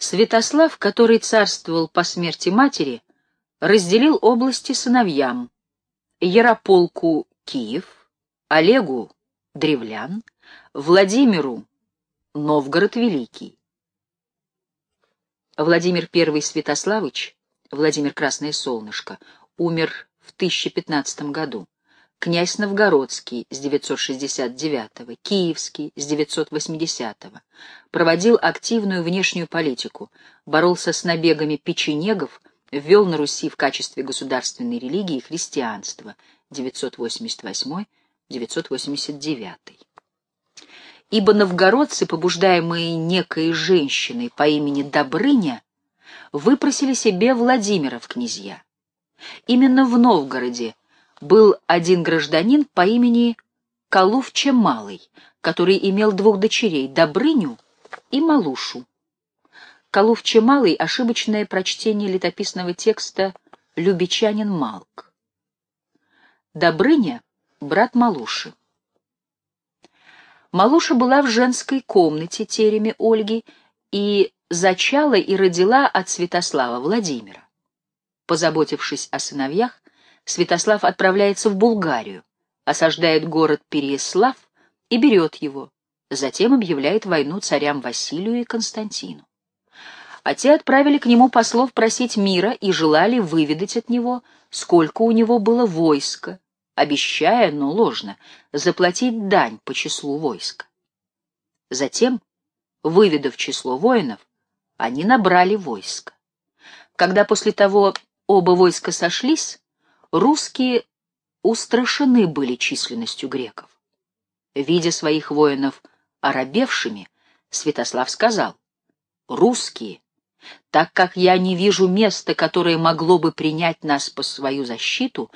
Святослав, который царствовал по смерти матери, разделил области сыновьям Ярополку Киев, Олегу Древлян, Владимиру Новгород Великий. Владимир I Святославич, Владимир Красное Солнышко, умер в 1015 году. Князь Новгородский с 969, Киевский с 980, проводил активную внешнюю политику, боролся с набегами печенегов, ввел на Руси в качестве государственной религии христианство 988-989. Ибо новгородцы, побуждаемые некой женщиной по имени Добрыня, выпросили себе Владимира в князья. Именно в Новгороде был один гражданин по имени Калувче Малый, который имел двух дочерей — Добрыню и Малушу. Калувче Малый — ошибочное прочтение летописного текста «Любичанин Малк». Добрыня — брат Малуши. Малуша была в женской комнате тереме Ольги и зачала и родила от Святослава Владимира. Позаботившись о сыновьях, Святослав отправляется в Булгарию, осаждает город Переяслав и берет его, затем объявляет войну царям Василию и Константину. А те отправили к нему послов просить мира и желали выведать от него, сколько у него было войска, обещая, но ложно, заплатить дань по числу войска. Затем, выведав число воинов, они набрали войско. Когда после того оба войска сошлись, русские устрашены были численностью греков. Видя своих воинов оробевшими, Святослав сказал, «Русские, так как я не вижу места, которое могло бы принять нас по свою защиту,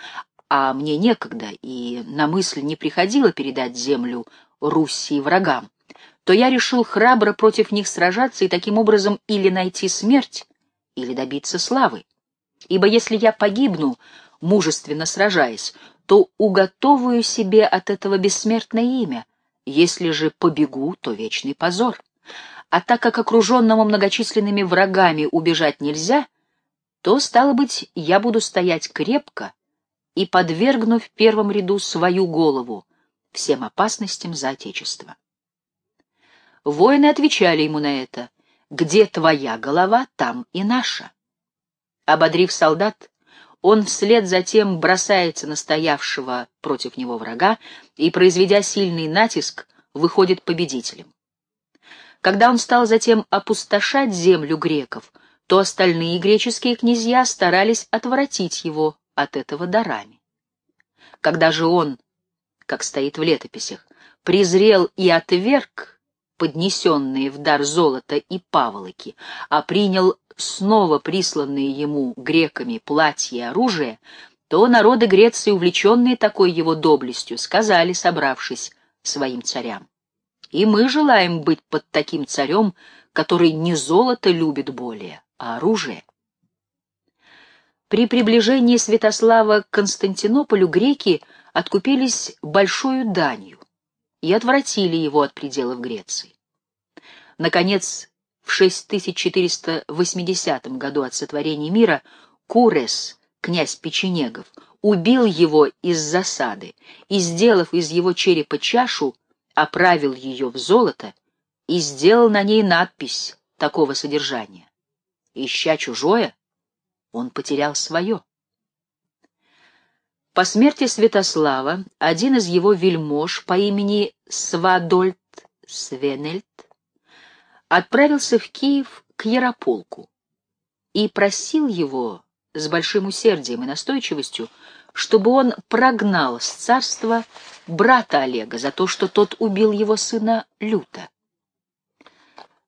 а мне некогда и на мысль не приходило передать землю Руси врагам, то я решил храбро против них сражаться и таким образом или найти смерть, или добиться славы. Ибо если я погибну, мужественно сражаясь, то уготовую себе от этого бессмертное имя, если же побегу, то вечный позор. А так как окруженному многочисленными врагами убежать нельзя, то, стало быть, я буду стоять крепко и подвергну в первом ряду свою голову всем опасностям за Отечество. Воины отвечали ему на это, «Где твоя голова, там и наша». Ободрив солдат, он вслед за тем бросается на стоявшего против него врага и, произведя сильный натиск, выходит победителем. Когда он стал затем опустошать землю греков, то остальные греческие князья старались отвратить его от этого дарами. Когда же он, как стоит в летописях, презрел и отверг поднесенные в дар золото и паволоки, а принял снова присланные ему греками платья и оружие, то народы Греции, увлеченные такой его доблестью, сказали, собравшись, своим царям. И мы желаем быть под таким царем, который не золото любит более, а оружие. При приближении Святослава к Константинополю греки откупились большую данью и отвратили его от пределов Греции. Наконец, в 6480 году от сотворения мира Курес, князь печенегов, убил его из засады и, сделав из его черепа чашу, оправил ее в золото и сделал на ней надпись такого содержания. Ища чужое, он потерял свое. По смерти Святослава один из его вельмож по имени Свадольд Свенельд отправился в Киев к Ярополку и просил его с большим усердием и настойчивостью, чтобы он прогнал с царства брата Олега за то, что тот убил его сына Люта.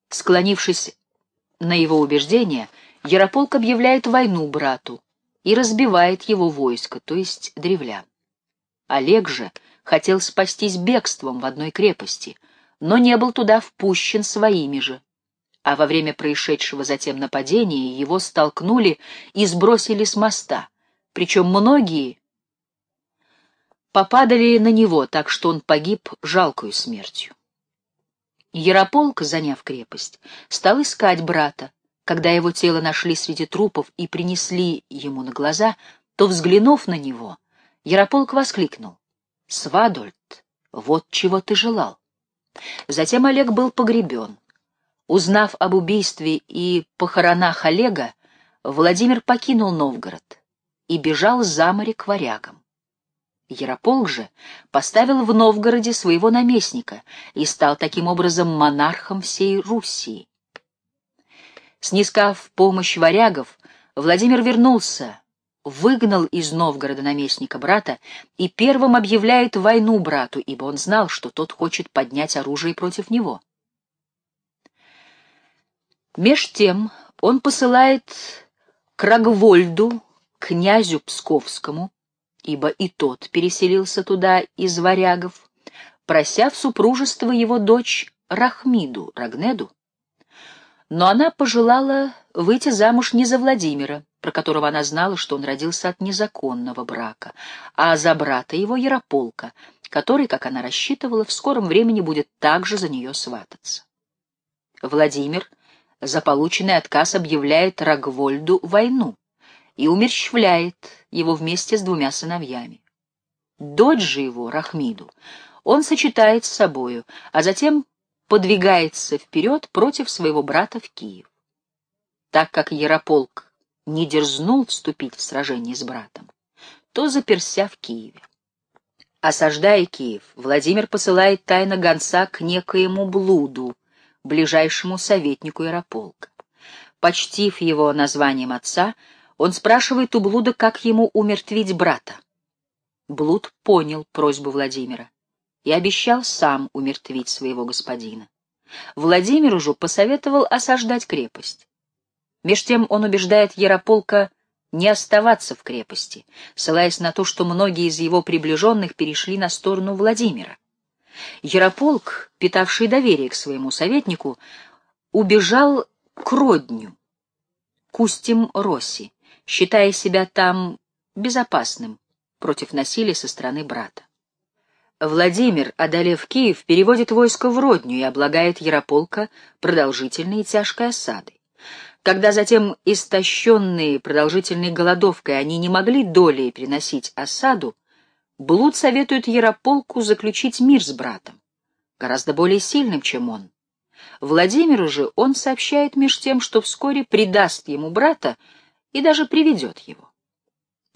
Склонившись на его убеждение, Ярополк объявляет войну брату и разбивает его войско, то есть древлян. Олег же хотел спастись бегством в одной крепости, но не был туда впущен своими же. А во время происшедшего затем нападения его столкнули и сбросили с моста, причем многие попадали на него, так что он погиб жалкою смертью. Ярополк, заняв крепость, стал искать брата, Когда его тело нашли среди трупов и принесли ему на глаза, то, взглянув на него, Ярополк воскликнул. «Свадольд, вот чего ты желал». Затем Олег был погребен. Узнав об убийстве и похоронах Олега, Владимир покинул Новгород и бежал за море к варягам. Ярополк же поставил в Новгороде своего наместника и стал таким образом монархом всей Руси. Снискав помощь варягов, Владимир вернулся, выгнал из Новгорода наместника брата и первым объявляет войну брату, ибо он знал, что тот хочет поднять оружие против него. Меж тем он посылает к Рогвольду, князю Псковскому, ибо и тот переселился туда из варягов, прося в супружество его дочь Рахмиду, Рагнеду. Но она пожелала выйти замуж не за Владимира, про которого она знала, что он родился от незаконного брака, а за брата его Ярополка, который, как она рассчитывала, в скором времени будет также за нее свататься. Владимир за полученный отказ объявляет Рогвольду войну и умерщвляет его вместе с двумя сыновьями. Дочь же его, Рахмиду, он сочетает с собою, а затем подвигается вперед против своего брата в Киев. Так как Ярополк не дерзнул вступить в сражение с братом, то заперся в Киеве. Осаждая Киев, Владимир посылает тайно гонца к некоему блуду, ближайшему советнику Ярополка. Почтив его названием отца, он спрашивает у Блуда, как ему умертвить брата. Блуд понял просьбу Владимира и обещал сам умертвить своего господина. Владимиру же посоветовал осаждать крепость. Меж тем он убеждает Ярополка не оставаться в крепости, ссылаясь на то, что многие из его приближенных перешли на сторону Владимира. Ярополк, питавший доверие к своему советнику, убежал к Родню, к устьям Росси, считая себя там безопасным против насилия со стороны брата. Владимир, одолев Киев, переводит войско в Родню и облагает Ярополка продолжительной и тяжкой осадой. Когда затем, истощенные продолжительной голодовкой, они не могли долей переносить осаду, Блуд советует Ярополку заключить мир с братом, гораздо более сильным, чем он. Владимиру же он сообщает меж тем, что вскоре предаст ему брата и даже приведет его.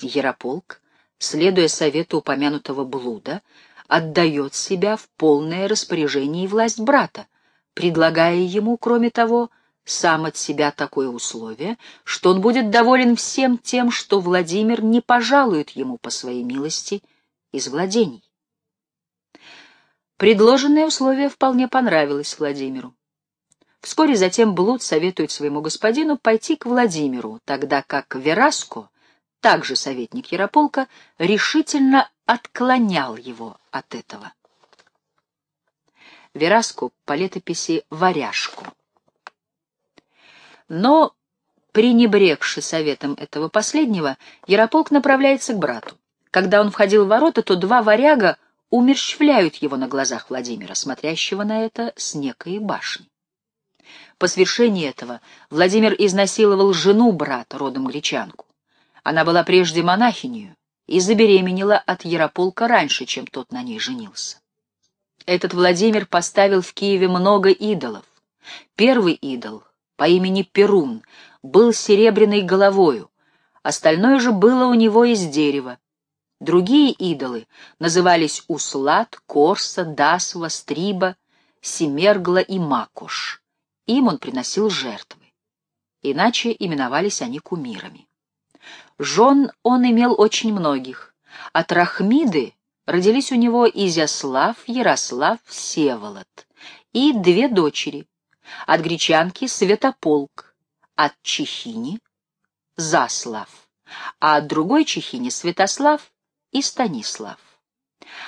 Ярополк, следуя совету упомянутого блуда, отдает себя в полное распоряжение и власть брата, предлагая ему, кроме того, сам от себя такое условие, что он будет доволен всем тем, что Владимир не пожалует ему по своей милости из владений. Предложенное условие вполне понравилось Владимиру. Вскоре затем Блуд советует своему господину пойти к Владимиру, тогда как Вераско, также советник Ярополка, решительно отклонял его от этого. Вераску по летописи «Варяжку». Но, пренебрегши советом этого последнего, Ярополк направляется к брату. Когда он входил в ворота, то два варяга умерщвляют его на глазах Владимира, смотрящего на это с некой башни. По свершении этого Владимир изнасиловал жену брата, родом гречанку. Она была прежде монахинью и забеременела от Ярополка раньше, чем тот на ней женился. Этот Владимир поставил в Киеве много идолов. Первый идол по имени Перун был серебряной головою, остальное же было у него из дерева. Другие идолы назывались Услад, Корса, Дасва, Стриба, Семергла и Макош. Им он приносил жертвы. Иначе именовались они кумирами. Жен он имел очень многих. От Рахмиды родились у него Изяслав, Ярослав, Севолод и две дочери. От гречанки — Святополк, от Чехини — Заслав, а от другой Чехини — Святослав и Станислав.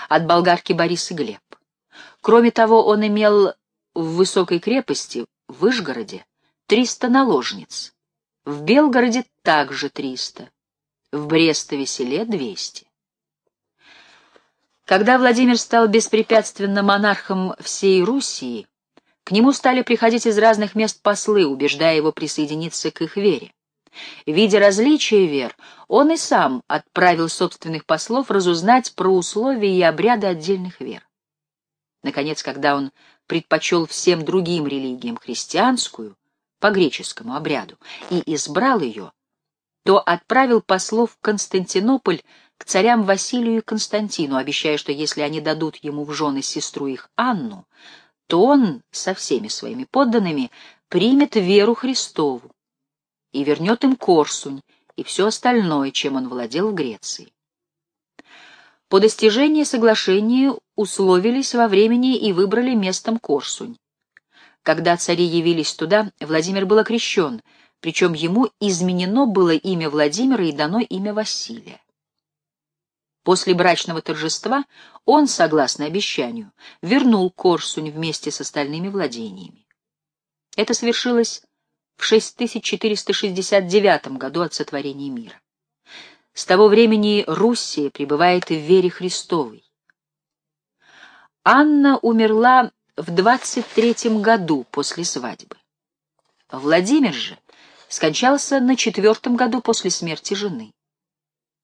От болгарки Борис и Глеб. Кроме того, он имел в высокой крепости в Вышгороде триста наложниц, в Белгороде также триста, в Брестове селе двести. Когда Владимир стал беспрепятственно монархом всей Руси, К нему стали приходить из разных мест послы, убеждая его присоединиться к их вере. Видя различия вер, он и сам отправил собственных послов разузнать про условия и обряды отдельных вер. Наконец, когда он предпочел всем другим религиям христианскую, по греческому обряду, и избрал ее, то отправил послов в Константинополь к царям Василию и Константину, обещая, что если они дадут ему в жены сестру их Анну, то он со всеми своими подданными примет веру Христову и вернет им Корсунь и все остальное, чем он владел в Греции. По достижении соглашения условились во времени и выбрали местом Корсунь. Когда цари явились туда, Владимир был окрещен, причем ему изменено было имя Владимира и дано имя Василия. После брачного торжества он, согласно обещанию, вернул Корсунь вместе с остальными владениями. Это совершилось в 6469 году от сотворения мира. С того времени Руссия пребывает в вере Христовой. Анна умерла в 23 году после свадьбы. Владимир же скончался на четвертом году после смерти жены.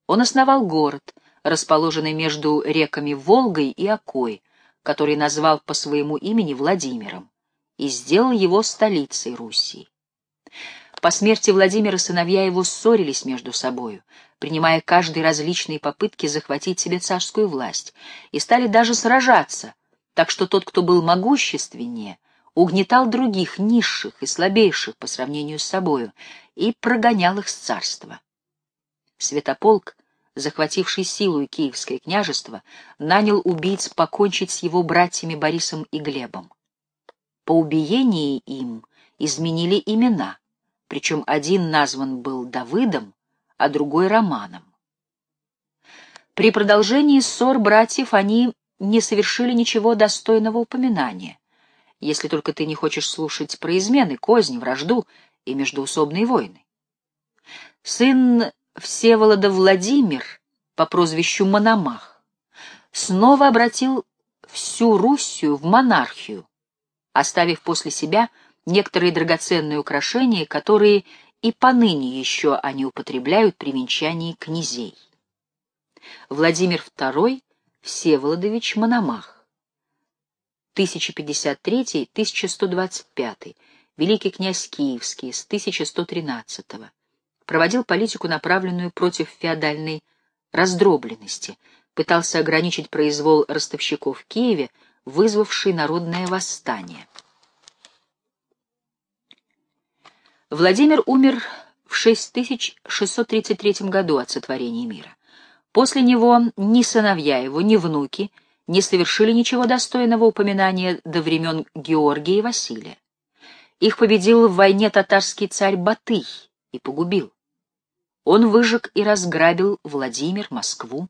Он основал город, расположенный между реками Волгой и Окой, который назвал по своему имени Владимиром, и сделал его столицей Руси. По смерти Владимира сыновья его ссорились между собою, принимая каждый различные попытки захватить себе царскую власть, и стали даже сражаться, так что тот, кто был могущественнее, угнетал других, низших и слабейших по сравнению с собою, и прогонял их с царства. Святополк, захвативший силу и Киевское княжество, нанял убийц покончить с его братьями Борисом и Глебом. По убиении им изменили имена, причем один назван был Давыдом, а другой — Романом. При продолжении ссор братьев они не совершили ничего достойного упоминания, если только ты не хочешь слушать про измены, козни, вражду и междуусобные войны. Сын Всеволода Владимир по прозвищу Мономах снова обратил всю Руссию в монархию, оставив после себя некоторые драгоценные украшения, которые и поныне еще они употребляют при венчании князей. Владимир II Всеволодович Мономах 1053-1125, великий князь Киевский с 1113 проводил политику, направленную против феодальной раздробленности, пытался ограничить произвол ростовщиков в Киеве, вызвавший народное восстание. Владимир умер в 6633 году от сотворения мира. После него ни сыновья его, ни внуки не совершили ничего достойного упоминания до времен Георгия и Василия. Их победил в войне татарский царь Батый и погубил. Он выжег и разграбил Владимир, Москву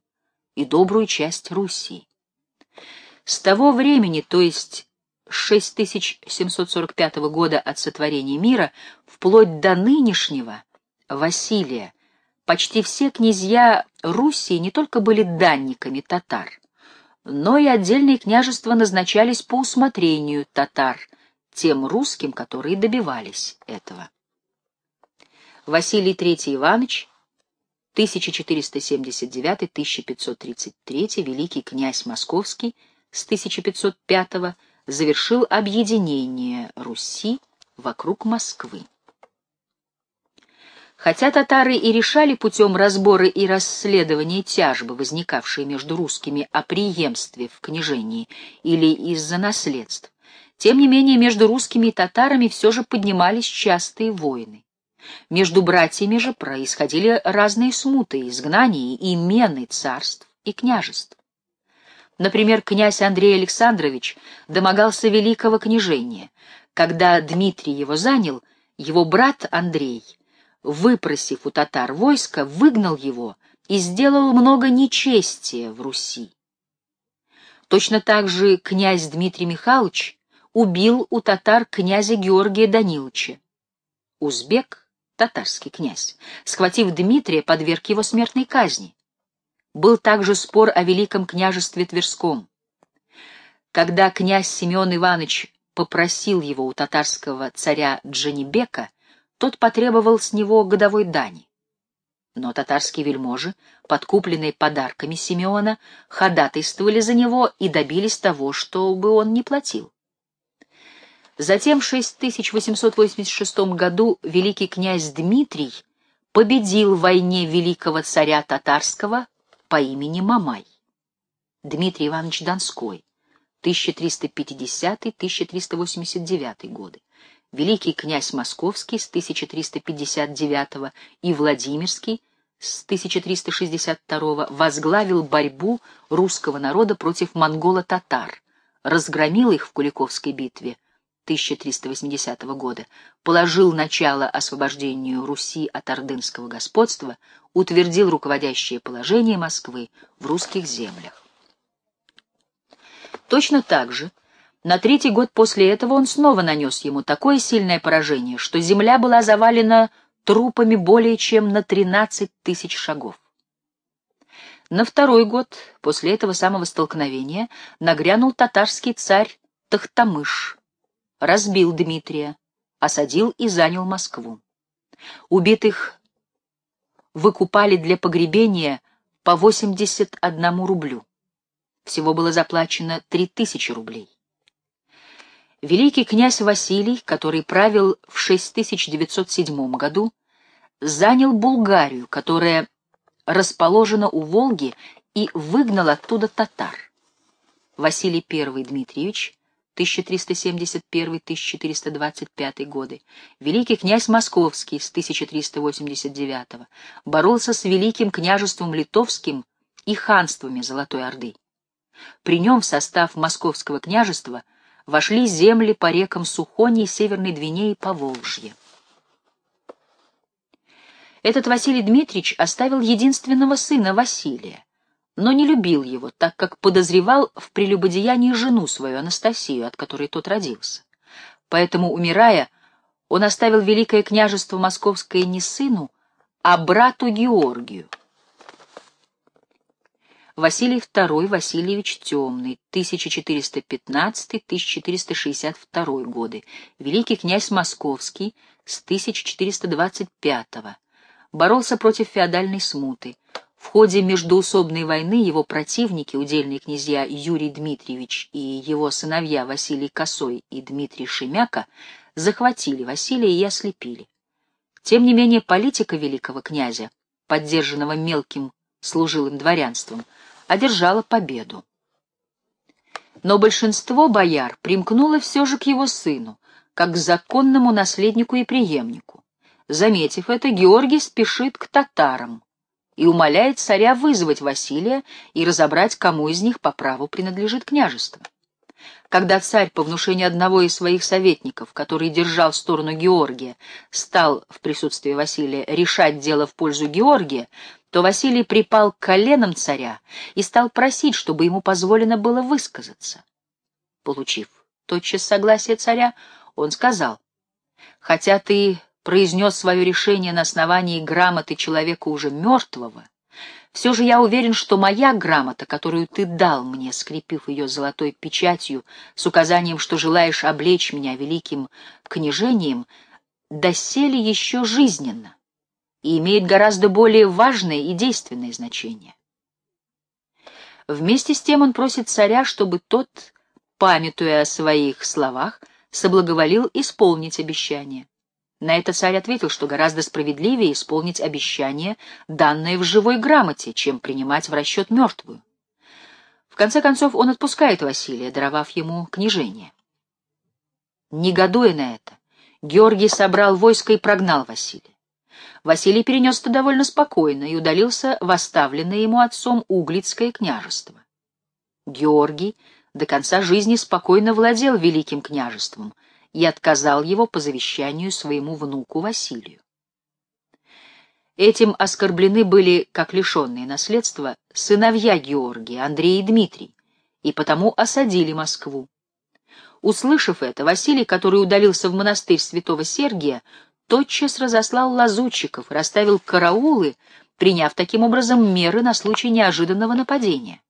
и добрую часть Руси. С того времени, то есть 6745 года от сотворения мира вплоть до нынешнего Василия почти все князья Руси не только были данниками татар, но и отдельные княжества назначались по усмотрению татар, тем русским, которые добивались этого. Василий III Иванович, 1479-1533, великий князь Московский, с 1505 завершил объединение Руси вокруг Москвы. Хотя татары и решали путем разбора и расследования тяжбы, возникавшие между русскими о преемстве в княжении или из-за наследств, тем не менее между русскими и татарами все же поднимались частые войны. Между братьями же происходили разные смуты, изгнания и мены царств и княжеств. Например, князь Андрей Александрович домогался великого княжения. Когда Дмитрий его занял, его брат Андрей, выпросив у татар войско, выгнал его и сделал много нечестия в Руси. Точно так же князь Дмитрий Михайлович убил у татар князя Георгия Даниловича. Узбек, татарский князь, схватив Дмитрия, подверг его смертной казни был также спор о Великом княжестве Тверском. Когда князь Семен Иванович попросил его у татарского царя Джанибека, тот потребовал с него годовой дани. Но татарские вельможи, подкупленные подарками Симеона, ходатайствовали за него и добились того, чтобы он не платил. Затем в 6886 году великий князь Дмитрий победил в войне великого царя татарского по имени Мамай. Дмитрий Иванович Донской, 1350-1389 годы, великий князь Московский с 1359 и Владимирский с 1362 возглавил борьбу русского народа против монголо-татар, разгромил их в Куликовской битве 1380 года, положил начало освобождению Руси от ордынского господства, утвердил руководящее положение Москвы в русских землях. Точно так же на третий год после этого он снова нанес ему такое сильное поражение, что земля была завалена трупами более чем на 13 тысяч шагов. На второй год после этого самого столкновения нагрянул татарский царь Тахтамыш, разбил Дмитрия, осадил и занял Москву. Убитых выкупали для погребения по 81 рублю. Всего было заплачено 3000 рублей. Великий князь Василий, который правил в 6907 году, занял Булгарию, которая расположена у Волги, и выгнал оттуда татар. Василий I Дмитриевич 1371-1425 годы, великий князь Московский с 1389 боролся с великим княжеством литовским и ханствами Золотой Орды. При нем в состав Московского княжества – вошли земли по рекам Сухони, Северной Двине и Поволжье. Этот Василий Дмитриевич оставил единственного сына Василия, но не любил его, так как подозревал в прелюбодеянии жену свою Анастасию, от которой тот родился. Поэтому, умирая, он оставил Великое княжество Московское не сыну, а брату Георгию, Василий II Васильевич Темный, 1415-1462 годы, великий князь Московский с 1425 боролся против феодальной смуты. В ходе междоусобной войны его противники, удельные князья Юрий Дмитриевич и его сыновья Василий Косой и Дмитрий Шемяка, захватили Василия и ослепили. Тем не менее политика великого князя, поддержанного мелким служилым дворянством, одержала победу. Но большинство бояр примкнуло все же к его сыну, как к законному наследнику и преемнику. Заметив это, Георгий спешит к татарам и умоляет царя вызвать Василия и разобрать, кому из них по праву принадлежит княжество. Когда царь по внушению одного из своих советников, который держал сторону Георгия, стал в присутствии Василия решать дело в пользу Георгия, то Василий припал к коленам царя и стал просить, чтобы ему позволено было высказаться. Получив тотчас согласие царя, он сказал, «Хотя ты произнес свое решение на основании грамоты человека уже мертвого, все же я уверен, что моя грамота, которую ты дал мне, скрепив ее золотой печатью с указанием, что желаешь облечь меня великим княжением, доселе еще жизненно и имеет гораздо более важное и действенное значение. Вместе с тем он просит царя, чтобы тот, памятуя о своих словах, соблаговолил исполнить обещание. На это царь ответил, что гораздо справедливее исполнить обещание, данное в живой грамоте, чем принимать в расчет мертвую. В конце концов он отпускает Василия, даровав ему княжение. Негодуя на это, Георгий собрал войско и прогнал Василия. Василий перенес это довольно спокойно и удалился в оставленное ему отцом Углицкое княжество. Георгий до конца жизни спокойно владел великим княжеством — и отказал его по завещанию своему внуку Василию. Этим оскорблены были, как лишенные наследства, сыновья Георгия, Андрей и Дмитрий, и потому осадили Москву. Услышав это, Василий, который удалился в монастырь святого Сергия, тотчас разослал лазутчиков, расставил караулы, приняв таким образом меры на случай неожиданного нападения.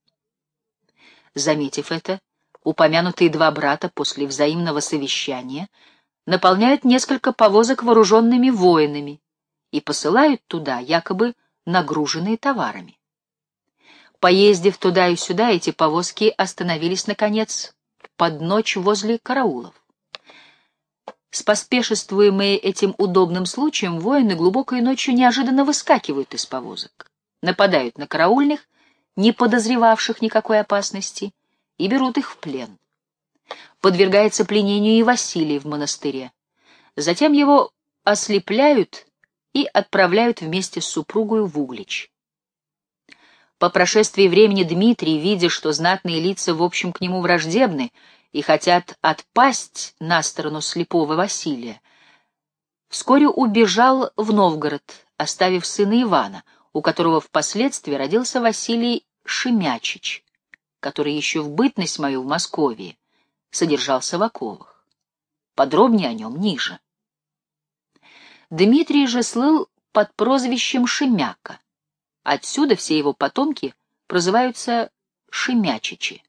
Заметив это, упомянутые два брата после взаимного совещания наполняют несколько повозок вооруженными воинами и посылают туда якобы нагруженные товарами. Поездив туда и сюда, эти повозки остановились, наконец, под ночь возле караулов. Споспешествуемые этим удобным случаем, воины глубокой ночью неожиданно выскакивают из повозок, нападают на караульных, не подозревавших никакой опасности, и берут их в плен. Подвергается пленению и Василий в монастыре. Затем его ослепляют и отправляют вместе с супругой в Углич. По прошествии времени Дмитрий, видя, что знатные лица в общем к нему враждебны и хотят отпасть на сторону слепого Василия, вскоре убежал в Новгород, оставив сына Ивана, у которого впоследствии родился Василий Шемячич, который еще в бытность мою в Москве содержался в оковах. Подробнее о нем ниже. Дмитрий же слыл под прозвищем Шемяка. Отсюда все его потомки прозываются Шемячичи.